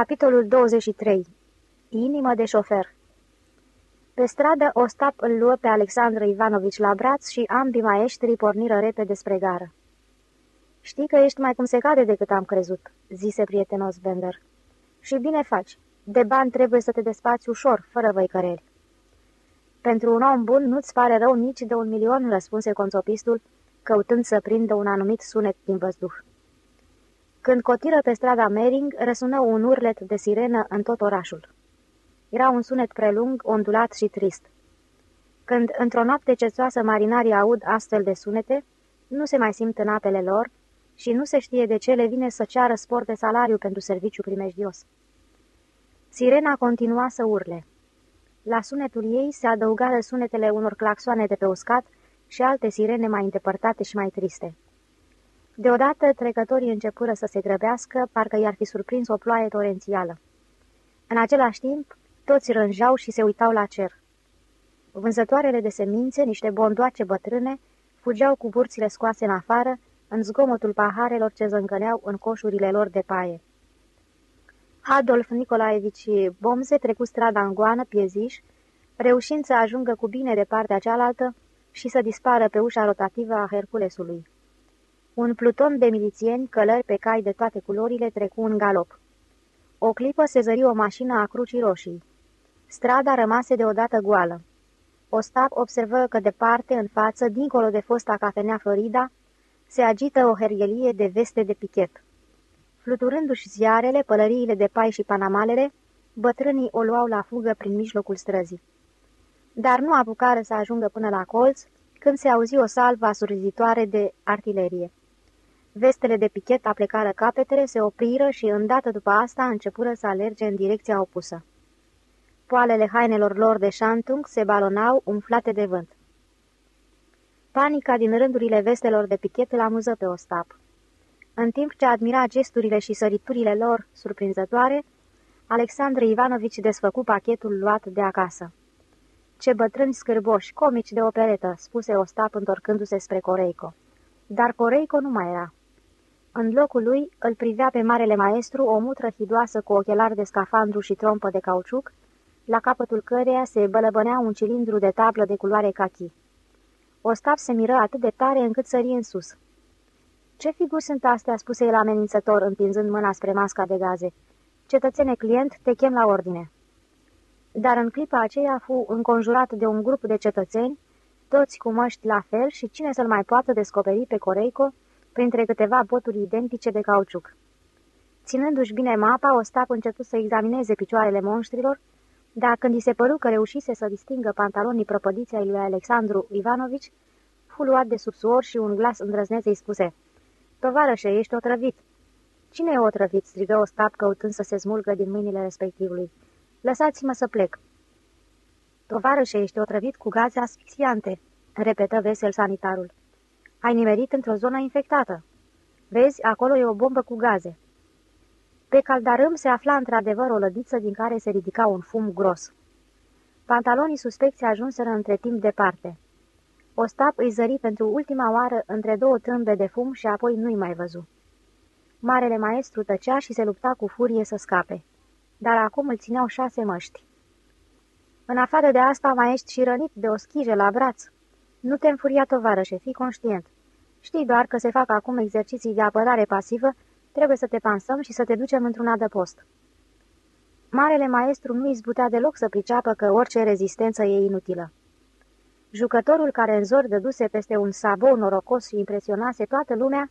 Capitolul 23 Inimă de șofer Pe stradă, Ostap îl luă pe Alexandru Ivanovici la braț și ambii maestri porniră repede spre gară. Știi că ești mai cum se cade decât am crezut," zise prietenos Bender. Și bine faci. De bani trebuie să te despați ușor, fără văicăreli." Pentru un om bun nu-ți pare rău nici de un milion," răspunse conțopistul, căutând să prindă un anumit sunet din văzduh. Când cotiră pe strada Mering, răsună un urlet de sirenă în tot orașul. Era un sunet prelung, ondulat și trist. Când într-o noapte cețoasă marinarii aud astfel de sunete, nu se mai simt în apele lor și nu se știe de ce le vine să ceară spor de salariu pentru serviciu primejdios. Sirena continua să urle. La sunetul ei se adăugară sunetele unor claxoane de pe uscat și alte sirene mai îndepărtate și mai triste. Deodată trecătorii începură să se grăbească, parcă i-ar fi surprins o ploaie torențială. În același timp, toți rânjau și se uitau la cer. Vânzătoarele de semințe, niște bondoace bătrâne, fugeau cu burțile scoase în afară, în zgomotul paharelor ce zâncăneau în coșurile lor de paie. Adolf Nicolaevici Bomze trecu strada în goană, pieziș, reușind să ajungă cu bine de partea cealaltă și să dispară pe ușa rotativă a Herculesului. Un pluton de milițieni, călări pe cai de toate culorile, trecu în galop. O clipă se zări o mașină a Crucii Roșii. Strada rămase deodată goală. Ostap observă că departe, în față, dincolo de fosta cafenea Florida, se agită o herghelie de veste de pichet. Fluturându-și ziarele, pălăriile de pai și panamalele, bătrânii o luau la fugă prin mijlocul străzii. Dar nu apucară să ajungă până la colț, când se auzi o salvă asurzitoare de artilerie. Vestele de pichet aplecară capetele, se opriră și îndată după asta începură să alerge în direcția opusă. Poalele hainelor lor de șantung se balonau umflate de vânt. Panica din rândurile vestelor de pichet îl amuză pe Ostap. În timp ce admira gesturile și săriturile lor surprinzătoare, Alexandru Ivanovici desfăcu pachetul luat de acasă. Ce bătrâni scârboși, comici de operetă," spuse Ostap întorcându-se spre Coreico. Dar Coreico nu mai era. În locul lui îl privea pe marele maestru o mutră hidoasă cu ochelari de scafandru și trompă de cauciuc, la capătul căreia se bălăbănea un cilindru de tablă de culoare cachi. Ostap se miră atât de tare încât sări în sus. Ce figuri sunt astea?" spuse el amenințător, întinzând mâna spre masca de gaze. Cetățene client, te chem la ordine." Dar în clipa aceea fu înconjurat de un grup de cetățeni, toți cu măști la fel și cine să-l mai poată descoperi pe Coreico, printre câteva boturi identice de cauciuc. Ținându-și bine mapa, Ostap început să examineze picioarele monștrilor, dar când i se păru că reușise să distingă pantalonii prăpădiți ai lui Alexandru Ivanovici, fu luat de subsuor și un glas îndrăzneț îi spuse, Tovarășe, ești otrăvit!" Cine e otrăvit?" strigă Ostap căutând să se smulgă din mâinile respectivului. Lăsați-mă să plec." Tovarășe, ești otrăvit cu gaze asfixiante," repetă vesel sanitarul. Ai nimerit într-o zonă infectată. Vezi, acolo e o bombă cu gaze." Pe caldarâm se afla într-adevăr o lădiță din care se ridica un fum gros. Pantalonii suspecți ajunseră între timp departe. Ostap îi zări pentru ultima oară între două trâmbe de fum și apoi nu-i mai văzu. Marele maestru tăcea și se lupta cu furie să scape. Dar acum îl țineau șase măști. În afară de asta mai ești și rănit de o schijă la braț. Nu te înfuria, tovarășe, fii conștient. Știi doar că se fac acum exerciții de apărare pasivă, trebuie să te pansăm și să te ducem într-un adăpost. Marele maestru nu izbutea deloc să priceapă că orice rezistență e inutilă. Jucătorul care în zor dăduse peste un sabou norocos și impresionase toată lumea,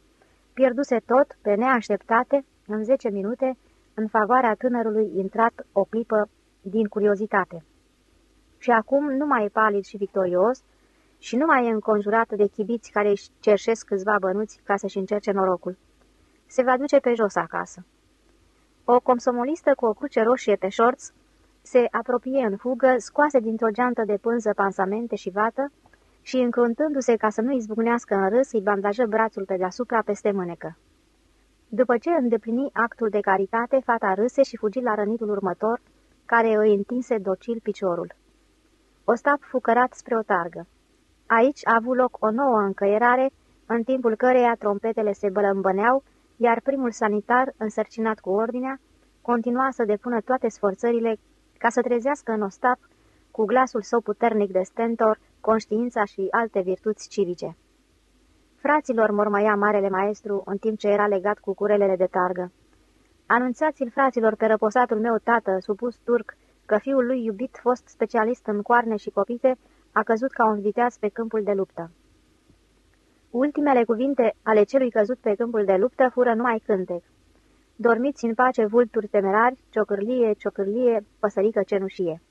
pierduse tot, pe neașteptate, în zece minute, în favoarea tânărului intrat o clipă din curiozitate. Și acum nu mai e palid și victorios și nu mai e înconjurat de chibiți care își cerșesc câțiva bănuți ca să-și încerce norocul. Se va duce pe jos acasă. O comsomolistă cu o cruce roșie pe șorț se apropie în fugă, scoase dintr-o geantă de pânză pansamente și vată și, încruntându-se ca să nu izbucnească în râs, îi bandajă brațul pe deasupra peste mânecă. După ce îndeplini actul de caritate, fata râse și fugi la rănitul următor, care îi întinse docil piciorul. Ostap fucărat spre o targă. Aici a avut loc o nouă încăierare, în timpul căreia trompetele se bălămbăneau, iar primul sanitar, însărcinat cu ordinea, continua să depună toate sforțările ca să trezească în Ostap, cu glasul său puternic de stentor, conștiința și alte virtuți civice. Fraților, mormăia marele maestru, în timp ce era legat cu curelele de targă. Anunțați-l, fraților, pe răposatul meu tată, supus turc, că fiul lui iubit, fost specialist în coarne și copite, a căzut ca un viteaz pe câmpul de luptă. Ultimele cuvinte ale celui căzut pe câmpul de luptă fură numai cântec. Dormiți în pace vulturi temerari, ciocârlie, ciocârlie, păsărică cenușie.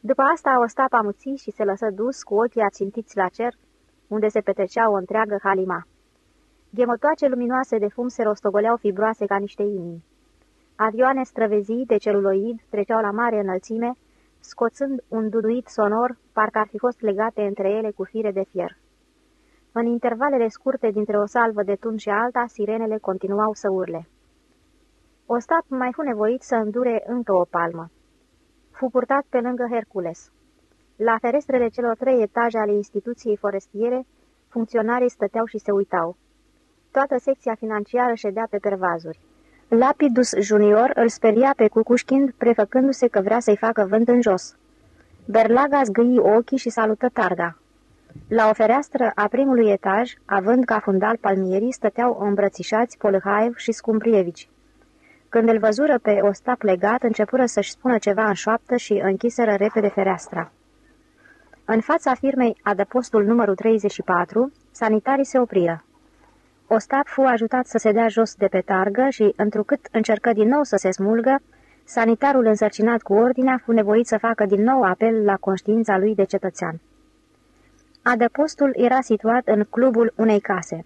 După asta Ostap amuții și se lăsă dus cu ochii ațintiți la cer, unde se petrecea o întreagă halima. Ghemotoace luminoase de fum se rostogoleau fibroase ca niște inimi. Avioane străvezii de celuloid treceau la mare înălțime, scoțând un duduit sonor, parcă ar fi fost legate între ele cu fire de fier. În intervalele scurte dintre o salvă de tun și alta, sirenele continuau să urle. Ostap mai fu nevoit să îndure încă o palmă. Fu purtat pe lângă Hercules. La ferestrele celor trei etaje ale instituției forestiere, funcționarii stăteau și se uitau. Toată secția financiară ședea pe pervazuri. Lapidus Junior îl speria pe Cucușchind, prefăcându-se că vrea să-i facă vânt în jos. Berlaga zgâi ochii și salută targa. La o fereastră a primului etaj, având ca fundal palmierii, stăteau îmbrățișați Polhaev și Scumprievici. Când îl văzură pe Ostap legat, începură să-și spună ceva în șoaptă și închiseră repede fereastra. În fața firmei adăpostul numărul 34, sanitarii se opriră. Ostap fu ajutat să se dea jos de pe targă și, întrucât încercă din nou să se smulgă, sanitarul însărcinat cu ordinea fu nevoit să facă din nou apel la conștiința lui de cetățean. Adăpostul era situat în clubul unei case.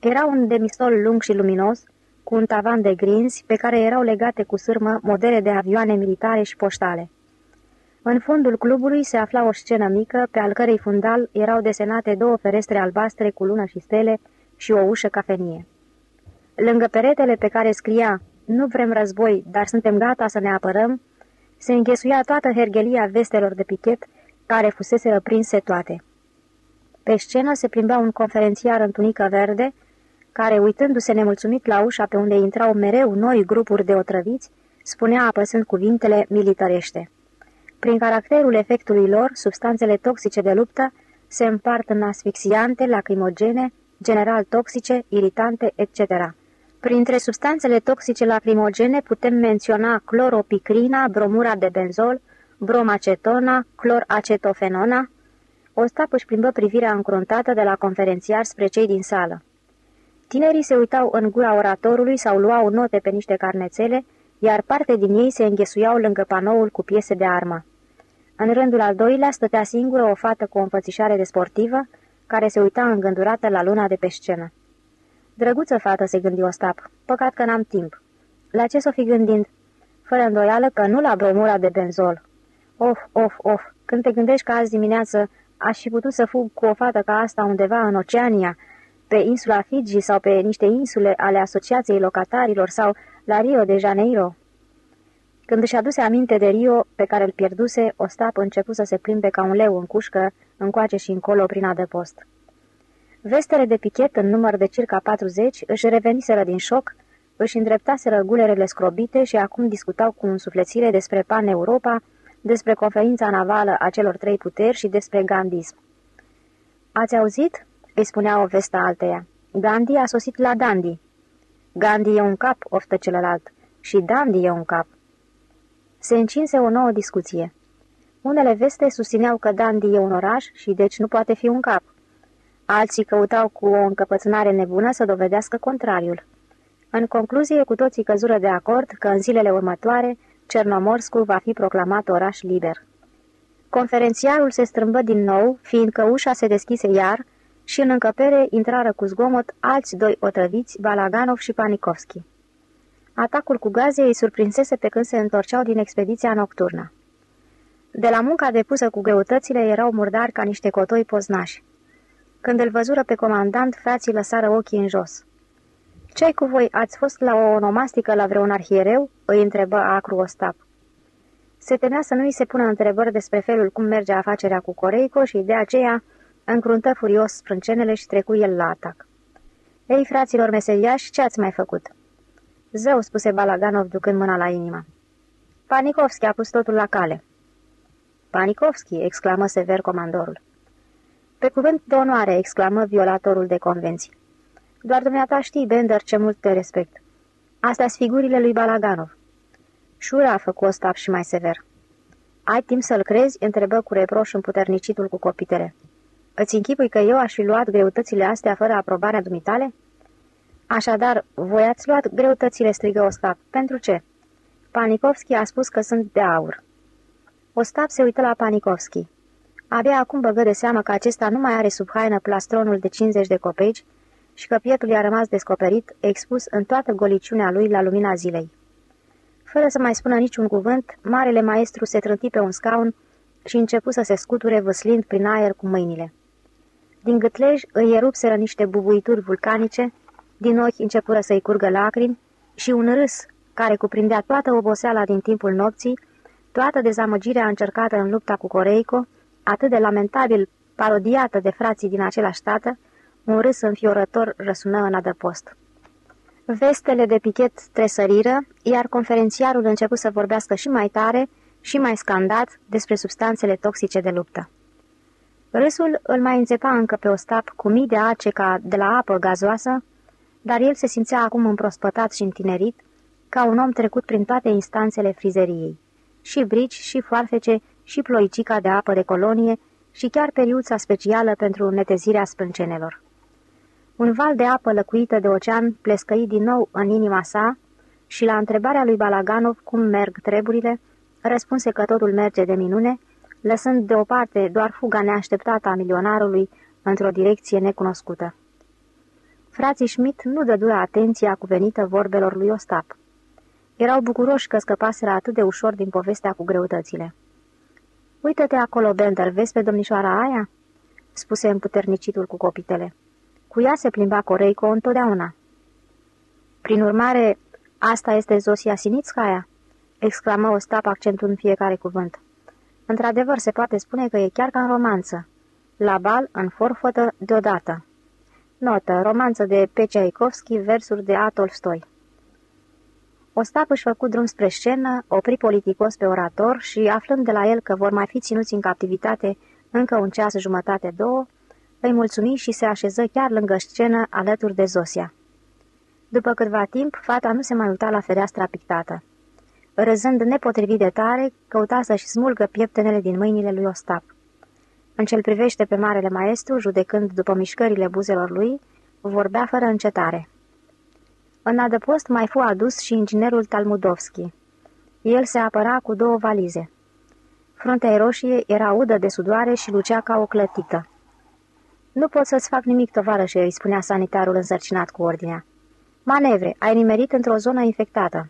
Era un demistol lung și luminos, cu un tavan de grinzi, pe care erau legate cu sârmă modele de avioane militare și poștale. În fundul clubului se afla o scenă mică, pe al cărei fundal erau desenate două ferestre albastre cu lună și stele și o ușă cafenie. Lângă peretele pe care scria Nu vrem război, dar suntem gata să ne apărăm, se înghesuia toată hergelia vestelor de pichet, care fusese prinse toate. Pe scenă se plimbea un conferențiar în tunică verde, care, uitându-se nemulțumit la ușa pe unde intrau mereu noi grupuri de otrăviți, spunea apăsând cuvintele militarește. Prin caracterul efectului lor, substanțele toxice de luptă se împart în asfixiante, lacrimogene, general toxice, iritante, etc. Printre substanțele toxice lacrimogene putem menționa cloropicrina, bromura de benzol, bromacetona, cloracetofenona. Ostap își plimbă privirea încruntată de la conferențiar spre cei din sală. Tinerii se uitau în gura oratorului sau luau note pe niște carnețele, iar parte din ei se înghesuiau lângă panoul cu piese de armă. În rândul al doilea stătea singură o fată cu o înfățișare de sportivă, care se uita îngândurată la luna de pe scenă. Drăguță fată, se gândi Ostap, păcat că n-am timp. La ce s-o fi gândind? Fără îndoială că nu la bromura de benzol. Of, of, of, când te gândești că azi dimineață aș fi putut să fug cu o fată ca asta undeva în Oceania, pe insula Fiji sau pe niște insule ale Asociației Locatarilor sau la Rio de Janeiro. Când își aduse aminte de Rio, pe care îl pierduse, Ostap începu să se plimbe ca un leu în cușcă, încoace și încolo prin adăpost. Vestele de pichet, în număr de circa 40, își reveniseră din șoc, își îndreptaseră gulerele scrobite și acum discutau cu însuflețire despre Pan-Europa, despre conferința navală a celor trei puteri și despre gandism. Ați auzit?" îi spunea o vestă alteia. Gandhi a sosit la Dandi." Gandhi e un cap," oftă celălalt, și Dandi e un cap." Se încinse o nouă discuție. Unele veste susțineau că Dandi e un oraș și deci nu poate fi un cap. Alții căutau cu o încăpățânare nebună să dovedească contrariul. În concluzie, cu toții căzură de acord că în zilele următoare Cernomorscu va fi proclamat oraș liber. Conferențiarul se strâmbă din nou, fiindcă ușa se deschise iar și în încăpere intrară cu zgomot alți doi otrăviți, Balaganov și Panikovski. Atacul cu gaze îi surprinsese pe când se întorceau din expediția nocturnă. De la munca depusă cu greutățile erau murdari ca niște cotoi poznași. Când îl văzură pe comandant, frații lăsară ochii în jos. Ce-ai cu voi, ați fost la o onomastică la vreun arhiereu?" îi întrebă acru Ostap. Se temea să nu îi se pună întrebări despre felul cum merge afacerea cu Coreico și de aceea încruntă furios sprâncenele și trecu el la atac. Ei, fraților meseriași, ce ați mai făcut?" Zău, spuse Balaganov ducând mâna la inimă. Panikovski a pus totul la cale. Panikovski, exclamă sever comandorul. Pe cuvânt de onoare, exclamă violatorul de convenții. Doar dumneata știi, Bender, ce mult te respect. astea sunt figurile lui Balaganov. Șura a făcut Ostap și mai sever. Ai timp să-l crezi?" întrebă cu reproș împuternicitul cu copitele. Îți închipui că eu aș fi luat greutățile astea fără aprobarea dumitale?" Așadar, voi ați luat greutățile, strigă Ostap. Pentru ce?" Panikovski a spus că sunt de aur. Ostap se uită la Panikovski. Abia acum băgă de seamă că acesta nu mai are sub haină plastronul de 50 de copeci și că pietul i-a rămas descoperit, expus în toată goliciunea lui la lumina zilei. Fără să mai spună niciun cuvânt, marele maestru se trânti pe un scaun și începu să se scuture văslind prin aer cu mâinile. Din gâtlej îi erupseră niște bubuituri vulcanice, din ochi începură să-i curgă lacrimi și un râs care cuprindea toată oboseala din timpul nopții, toată dezamăgirea încercată în lupta cu Coreico, atât de lamentabil parodiată de frații din același tată, un râs înfiorător răsună în adăpost. Vestele de pichet tresăriră, iar conferențiarul început să vorbească și mai tare și mai scandat despre substanțele toxice de luptă. Râsul îl mai înțepa încă pe ostap cu mii de ace ca de la apă gazoasă, dar el se simțea acum împrospătat și întinerit, ca un om trecut prin toate instanțele frizeriei. Și brici, și foarfece, și ploicica de apă de colonie, și chiar periuța specială pentru netezirea sprâncenelor. Un val de apă lăcuită de ocean plescăi din nou în inima sa și la întrebarea lui Balaganov cum merg treburile, răspunse că totul merge de minune, lăsând deoparte doar fuga neașteptată a milionarului într-o direcție necunoscută. Frații Schmidt nu dădură atenția cuvenită vorbelor lui Ostap. Erau bucuroși că scăpaseră atât de ușor din povestea cu greutățile. Uită-te acolo, Bender, vezi pe domnișoara aia?" spuse împuternicitul cu copitele. Cu ea se plimba Coreico întotdeauna. Prin urmare, asta este Zosia Sinitskaya?" exclamă Ostap accentul fiecare cuvânt. Într-adevăr, se poate spune că e chiar ca în romanță. La bal, în forfotă, deodată. Notă. Romanță de P. Tchaikovsky, versuri de A. Tolstoi. Ostap își făcut drum spre scenă, opri politicos pe orator și, aflând de la el că vor mai fi ținuți în captivitate încă un ceas jumătate, două, îi mulțumi și se așeză chiar lângă scenă alături de Zosia. După câtva timp, fata nu se mai uita la fereastra pictată. Râzând nepotrivit de tare, căuta să-și smulgă pieptenele din mâinile lui Ostap. În cel privește pe marele maestru, judecând după mișcările buzelor lui, vorbea fără încetare. În adăpost mai fu adus și inginerul Talmudovski. El se apăra cu două valize. Fruntea roșie era udă de sudoare și lucea ca o clătită. Nu pot să-ți fac nimic, tovarășe," îi spunea sanitarul însărcinat cu ordinea. Manevre, ai nimerit într-o zonă infectată."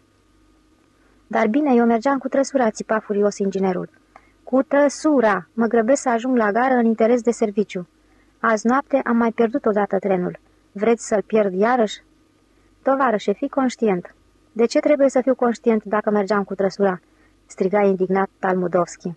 Dar bine, eu mergeam cu trăsura, țipa furios inginerul. Cu trăsura! Mă grăbesc să ajung la gară în interes de serviciu. Azi noapte am mai pierdut odată trenul. Vreți să-l pierd iarăși? Tovarășe, fii conștient. De ce trebuie să fiu conștient dacă mergeam cu trăsura? striga indignat Talmudovski.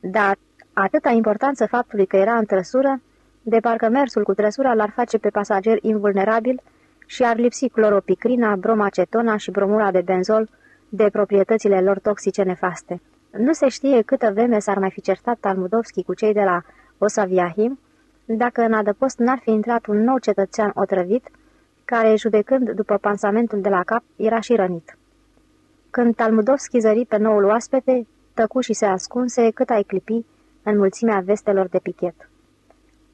Dar atâta importanță faptului că era în trăsură, de parcă mersul cu trăsura l-ar face pe pasager invulnerabil și ar lipsi cloropicrina, bromacetona și bromura de benzol de proprietățile lor toxice nefaste. Nu se știe câtă vreme s-ar mai fi certat Talmudovski cu cei de la Osaviahim, dacă în adăpost n-ar fi intrat un nou cetățean otrăvit, care, judecând după pansamentul de la cap, era și rănit. Când Talmudovski zări pe noul oaspete, tăcu și se ascunse cât ai clipi în mulțimea vestelor de pichet.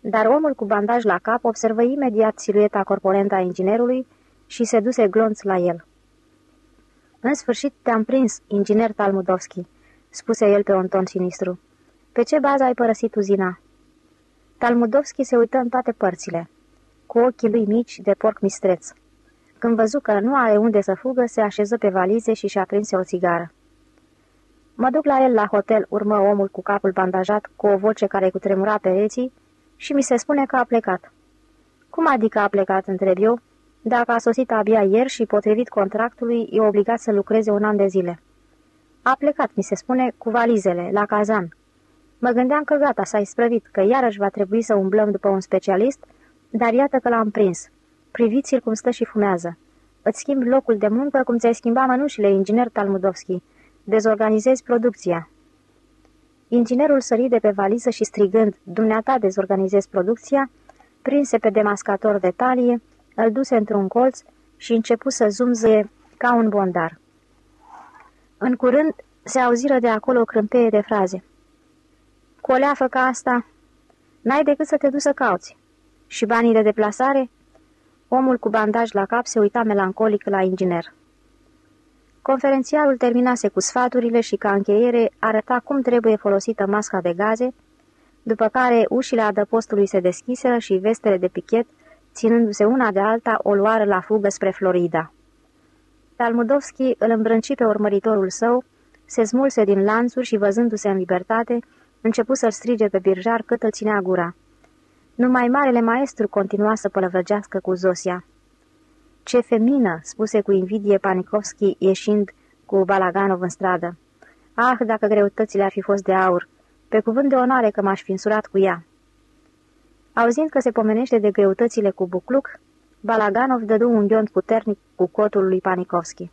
Dar omul cu bandaj la cap observă imediat silueta corporentă a inginerului și se duse glonț la el. În sfârșit te-am prins, inginer Talmudovski," spuse el pe un ton sinistru. Pe ce bază ai părăsit uzina?" Talmudovski se uită în toate părțile, cu ochii lui mici de porc mistreț. Când văzu că nu are unde să fugă, se așeză pe valize și și-a prinse o țigară. Mă duc la el la hotel, urmă omul cu capul bandajat, cu o voce care cutremura pereții, și mi se spune că a plecat. Cum adică a plecat, întreb eu, dacă a sosit abia ieri și, potrivit contractului, e obligat să lucreze un an de zile? A plecat, mi se spune, cu valizele, la cazan. Mă gândeam că gata, s-a isprăvit, că iarăși va trebui să umblăm după un specialist, dar iată că l-am prins. Priviți-l cum stă și fumează. îți schimbi locul de muncă cum ți-ai schimba mănușile, inginer Talmudovski. Dezorganizezi producția. Inginerul sări de pe valiză și strigând, dumneata dezorganizezi producția, prinse pe demascator de talie, îl duse într-un colț și începu să zumze ca un bondar. În curând se auziră de acolo o crâmpeie de fraze. Cu o leafă ca asta, n-ai decât să te duci să cauți. Și banii de deplasare? Omul cu bandaj la cap se uita melancolic la inginer. Conferențiarul terminase cu sfaturile și ca încheiere arăta cum trebuie folosită masca de gaze, după care ușile adăpostului se deschiseră și vestele de pichet, ținându-se una de alta, o luară la fugă spre Florida. Talmudovski îl îmbrânci pe urmăritorul său, se smulse din lanțuri și, văzându-se în libertate, începu să-l strige pe birjar cât îl ținea gura. Numai marele maestru continua să pălăvrăgească cu Zosia. Ce femină!" spuse cu invidie Panikovski ieșind cu Balaganov în stradă. Ah, dacă greutățile ar fi fost de aur! Pe cuvânt de onoare că m-aș fi însurat cu ea!" Auzind că se pomenește de greutățile cu Bucluc, Balaganov dădu un ghiont puternic cu cotul lui Panikovski.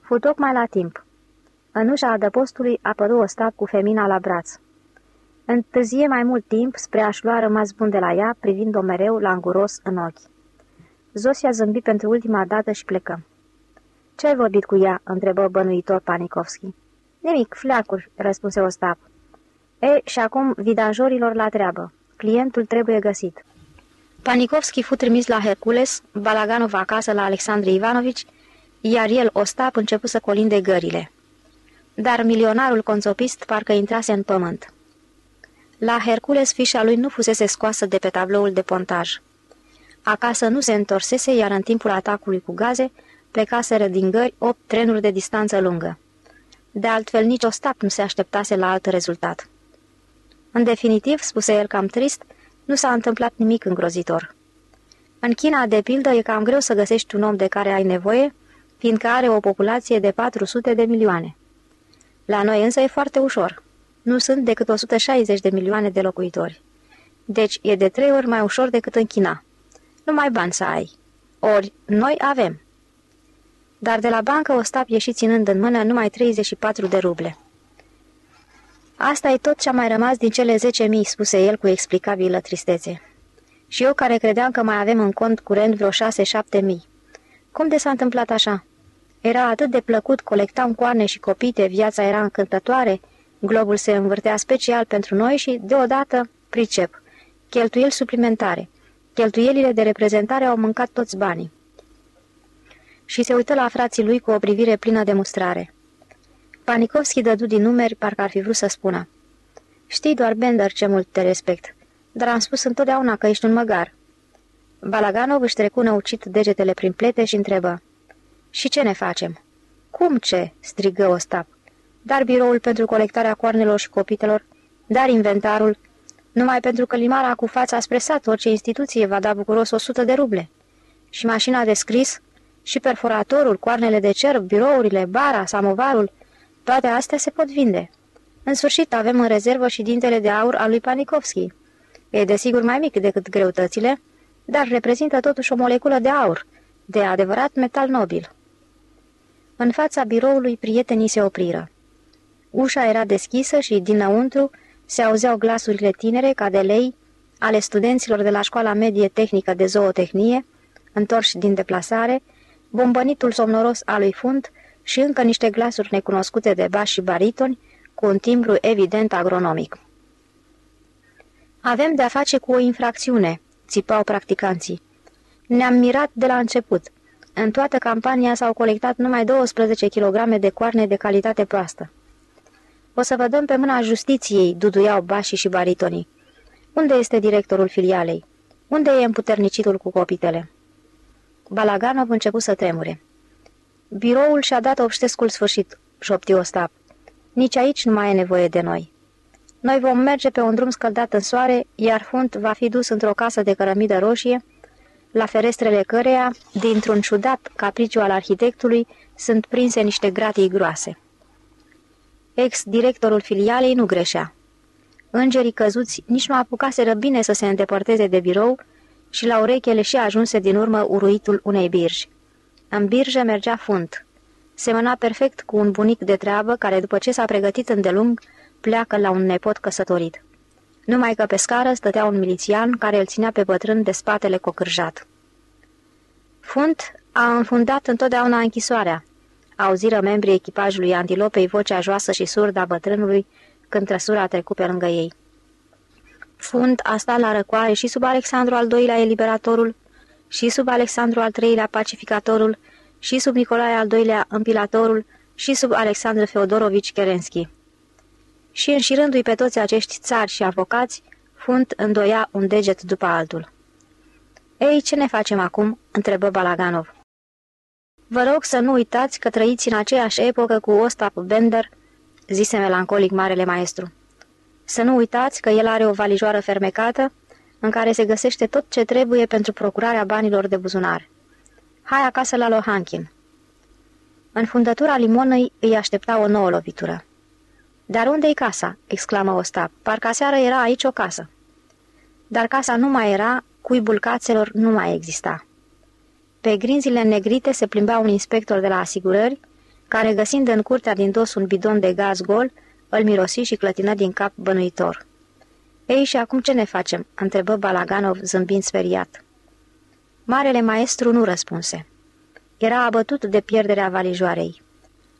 Fu tocmai la timp. În ușa adăpostului apăru Ostap cu femina la braț. Întârzie mai mult timp spre a-și lua rămas bun de la ea, privind-o mereu languros în ochi. Zosia zâmbi pentru ultima dată și plecă. Ce ai vorbit cu ea?" întrebă bănuitor Panikovski. Nimic, fleacuri," răspunse Ostap. E, și acum vidajorilor la treabă. Clientul trebuie găsit." Panikovski fu trimis la Hercules, Balaganov acasă la Alexandru Ivanovici, iar el, Ostap, începu să colinde gările. Dar milionarul conțopist parcă intrase în pământ. La Hercules fișa lui nu fusese scoasă de pe tabloul de pontaj. Acasă nu se întorsese, iar în timpul atacului cu gaze plecaseră din gări opt trenuri de distanță lungă. De altfel, nici Ostap nu se așteptase la alt rezultat. În definitiv, spuse el cam trist, nu s-a întâmplat nimic îngrozitor. În China, de pildă, e cam greu să găsești un om de care ai nevoie, fiindcă are o populație de 400 de milioane. La noi însă e foarte ușor. Nu sunt decât 160 de milioane de locuitori. Deci e de trei ori mai ușor decât în China. Nu mai bani să ai. Ori noi avem. Dar de la bancă o stap ieși ținând în mână numai 34 de ruble. Asta e tot ce a mai rămas din cele 10.000, spuse el cu explicabilă tristețe. Și eu care credeam că mai avem în cont curent vreo 6-7 mii. Cum de s-a întâmplat așa? Era atât de plăcut, colectam coarne și copite, viața era încântătoare, globul se învârtea special pentru noi și, deodată, pricep. Cheltuieli suplimentare. Cheltuielile de reprezentare au mâncat toți banii. Și se uită la frații lui cu o privire plină de mustrare. Panikovski dădu din numeri, parcă ar fi vrut să spună. Știi doar, Bender, ce mult te respect, dar am spus întotdeauna că ești un măgar." Balaganov își trecu năucit degetele prin plete și întrebă. Și ce ne facem?" Cum ce?" strigă Ostap. Dar biroul pentru colectarea coarnelor și copitelor, dar inventarul, numai pentru că limara cu fața spre sat, orice instituție va da bucuros 100 de ruble. Și mașina de scris, și perforatorul, coarnele de cerb, birourile, bara, samovarul, toate astea se pot vinde. În sfârșit, avem în rezervă și dintele de aur al lui Panikovski. E desigur mai mic decât greutățile, dar reprezintă totuși o moleculă de aur, de adevărat metal nobil. În fața biroului prietenii se opriră. Ușa era deschisă și, dinăuntru, se auzeau glasurile tinere, ca de lei, ale studenților de la școala medie tehnică de zootehnie, întorși din deplasare, bombănitul somnoros al lui Fund și încă niște glasuri necunoscute de bași și baritoni, cu un timbru evident agronomic. Avem de-a face cu o infracțiune, țipau practicanții. Ne-am mirat de la început. În toată campania s-au colectat numai 12 kg de coarne de calitate proastă. O să vă dăm pe mâna justiției, duduiau bașii și baritonii. Unde este directorul filialei? Unde e împuternicitul cu copitele? Balaganov început să tremure. Biroul și-a dat obștescul sfârșit, șopti Ostap. Nici aici nu mai e nevoie de noi. Noi vom merge pe un drum scăldat în soare, iar Funt va fi dus într-o casă de cărămidă roșie, la ferestrele căreia, dintr-un ciudat capriciu al arhitectului, sunt prinse niște gratii groase. Ex-directorul filialei nu greșea. Îngerii căzuți nici nu apucaseră bine să se îndepărteze de birou și la urechele și ajunse din urmă uruitul unei birji. În birjă mergea funt. Semăna perfect cu un bunic de treabă care, după ce s-a pregătit îndelung, pleacă la un nepot căsătorit. Numai că pe scară stătea un milițian care îl ținea pe bătrân de spatele cocârjat. Funt a înfundat întotdeauna închisoarea. Auziră membrii echipajului antilopei vocea joasă și surdă a bătrânului când trăsura a trecut pe lângă ei. Fund a stat la răcoare și sub Alexandru al II-lea Eliberatorul, și sub Alexandru al III-lea Pacificatorul, și sub Nicolae al II-lea Împilatorul, și sub Alexandru Feodorovici Kerenski. Și înșirându-i pe toți acești țari și avocați, Fund îndoia un deget după altul. Ei, ce ne facem acum?" întrebă Balaganov. Vă rog să nu uitați că trăiți în aceeași epocă cu Ostap Bender," zise melancolic marele maestru. Să nu uitați că el are o valijoară fermecată în care se găsește tot ce trebuie pentru procurarea banilor de buzunar. Hai acasă la Lohankin. În fundătura limonei îi aștepta o nouă lovitură. Dar unde-i casa?" exclamă Ostap. Parcă seară era aici o casă." Dar casa nu mai era, cuibul cațelor nu mai exista. Pe grinzile negrite se plimba un inspector de la asigurări, care, găsind în curtea din dos un bidon de gaz gol, îl mirosi și clătină din cap bănuitor. Ei, și acum ce ne facem?" întrebă Balaganov zâmbind speriat. Marele maestru nu răspunse. Era abătut de pierderea valijoarei.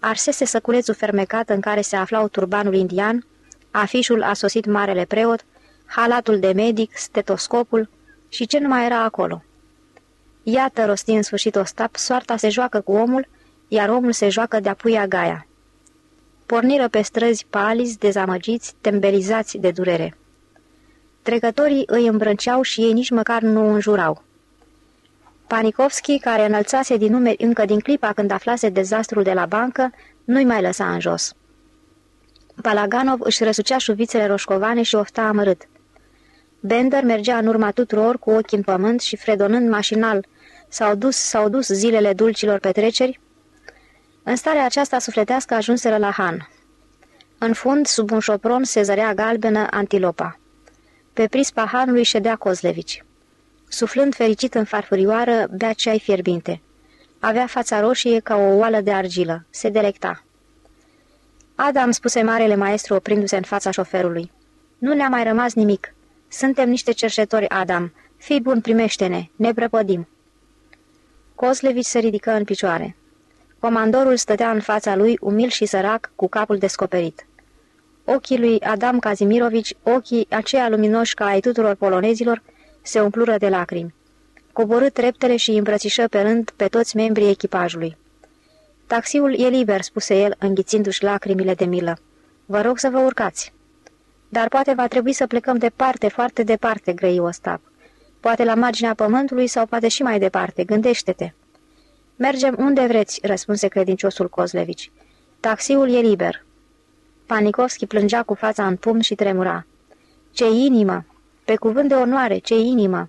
Arsese săculețul fermecat în care se aflau turbanul indian, afișul a sosit marele preot, halatul de medic, stetoscopul și ce nu mai era acolo. Iată, rosti în sfârșit Ostap, soarta se joacă cu omul, iar omul se joacă de-a puia gaia. Porniră pe străzi palizi, dezamăgiți, tembelizați de durere. Trecătorii îi îmbrânceau și ei nici măcar nu înjurau. Panikovski, care înălțase din numeri încă din clipa când aflase dezastrul de la bancă, nu-i mai lăsa în jos. Palaganov își răsucea șuvițele roșcovane și ofta amărât. Bender mergea în urma tuturor cu ochii în pământ și fredonând mașinal. S-au dus, s-au dus zilele dulcilor petreceri. În starea aceasta sufletească ajunseră la Han. În fund, sub un șopron, se zărea galbenă antilopa. Pe prispa Hanului ședea Kozlevici. Suflând fericit în farfurioară, bea ceai fierbinte. Avea fața roșie ca o oală de argilă. Se delecta. Adam, spuse marele maestru oprindu-se în fața șoferului. Nu ne-a mai rămas nimic. Suntem niște cerșetori, Adam. Fii bun, primește-ne. Ne prăpădim. Kozlevici se ridică în picioare. Comandorul stătea în fața lui, umil și sărac, cu capul descoperit. Ochii lui Adam Kazimirovici, ochii aceia luminoși ca ai tuturor polonezilor, se umplură de lacrimi. Coborât treptele și îmbrățișă pe rând pe toți membrii echipajului. Taxiul e liber," spuse el, înghițindu-și lacrimile de milă. Vă rog să vă urcați." Dar poate va trebui să plecăm departe, foarte departe," grăi Ostap. Poate la marginea pământului sau poate și mai departe, gândește-te." Mergem unde vreți," răspunse credinciosul Kozlevici. Taxiul e liber." Panikovski plângea cu fața în pumn și tremura. Ce inimă! Pe cuvânt de onoare, ce inimă!"